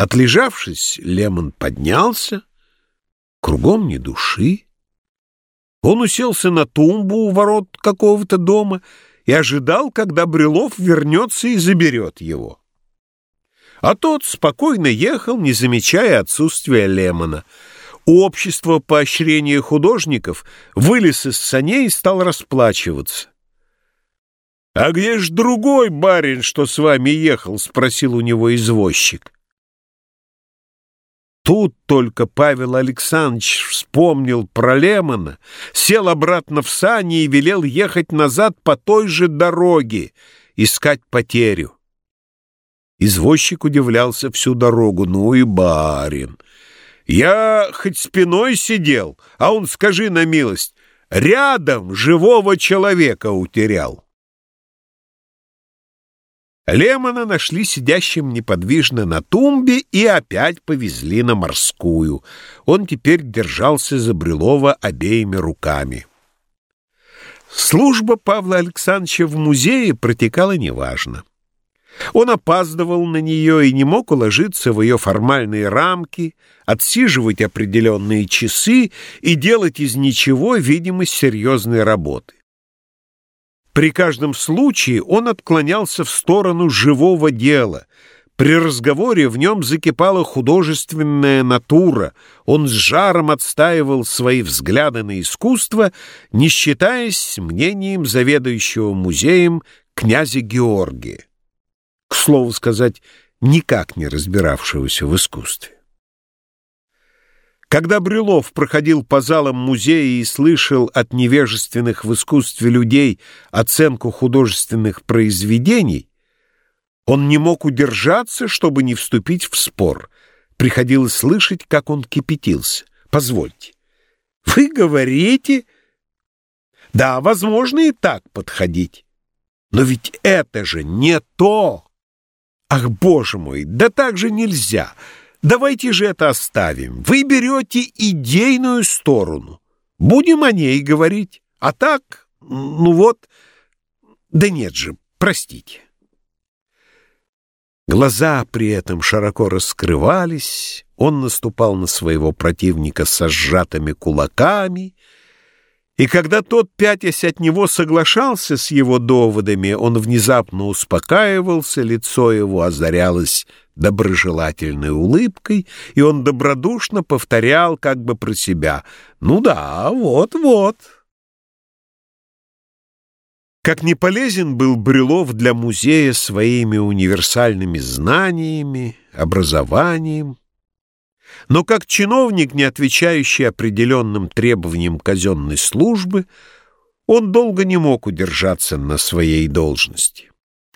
Отлежавшись, Лемон поднялся, кругом ни души. Он уселся на тумбу у ворот какого-то дома и ожидал, когда Брюлов вернется и заберет его. А тот спокойно ехал, не замечая отсутствия Лемона. У общества поощрения художников вылез из саней и стал расплачиваться. «А где ж другой барин, что с вами ехал?» — спросил у него извозчик. Тут только Павел Александрович вспомнил про Лемона, сел обратно в сани и велел ехать назад по той же дороге, искать потерю. Извозчик удивлялся всю дорогу. Ну и барин! Я хоть спиной сидел, а он, скажи на милость, рядом живого человека утерял. Лемона нашли сидящим неподвижно на тумбе и опять повезли на морскую. Он теперь держался за Брюлова обеими руками. Служба Павла Александровича в музее протекала неважно. Он опаздывал на нее и не мог уложиться в ее формальные рамки, отсиживать определенные часы и делать из ничего видимость серьезной работы. При каждом случае он отклонялся в сторону живого дела. При разговоре в нем закипала художественная натура. Он с жаром отстаивал свои взгляды на искусство, не считаясь мнением заведующего музеем князя Георгия. К слову сказать, никак не разбиравшегося в искусстве. Когда Брюлов проходил по залам музея и слышал от невежественных в искусстве людей оценку художественных произведений, он не мог удержаться, чтобы не вступить в спор. Приходилось слышать, как он кипятился. «Позвольте, вы говорите...» «Да, возможно и так подходить. Но ведь это же не то!» «Ах, боже мой, да так же нельзя!» Давайте же это оставим. Вы берете идейную сторону. Будем о ней говорить. А так, ну вот... Да нет же, простите. Глаза при этом широко раскрывались, он наступал на своего противника со сжатыми кулаками, и когда тот, пятясь от него, соглашался с его доводами, он внезапно успокаивался, лицо его озарялось доброжелательной улыбкой, и он добродушно повторял как бы про себя «Ну да, вот-вот». Как не полезен был Брюлов для музея своими универсальными знаниями, образованием, но как чиновник, не отвечающий определенным требованиям казенной службы, он долго не мог удержаться на своей должности.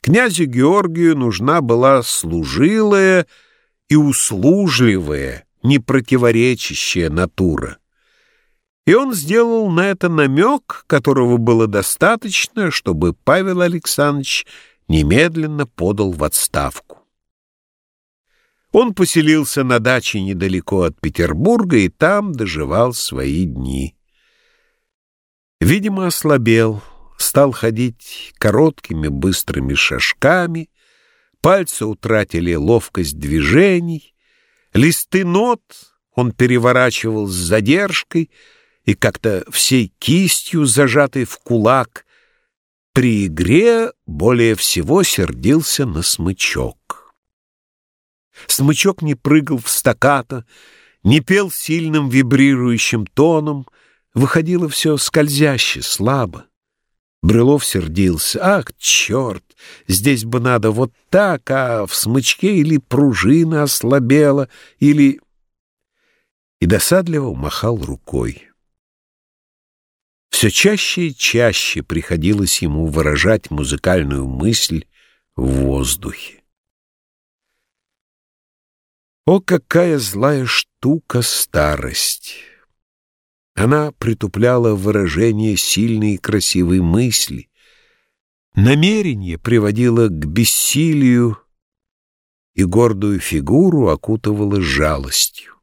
Князю Георгию нужна была служилая и услужливая, непротиворечащая натура. И он сделал на это намек, которого было достаточно, чтобы Павел Александрович немедленно подал в отставку. Он поселился на даче недалеко от Петербурга и там доживал свои дни. Видимо, ослабел, стал ходить короткими быстрыми шажками, пальцы утратили ловкость движений, листы нот он переворачивал с задержкой и как-то всей кистью, зажатой в кулак, при игре более всего сердился на смычок. Смычок не прыгал в стаката, не пел сильным вибрирующим тоном, выходило все скользяще, слабо. Брюлов сердился. «Ах, черт! Здесь бы надо вот так, а в смычке или пружина ослабела, или...» И досадливо махал рукой. Все чаще и чаще приходилось ему выражать музыкальную мысль в воздухе. О, какая злая штука старость! Она притупляла выражение сильной и красивой мысли. Намерение приводило к бессилию и гордую фигуру окутывало жалостью.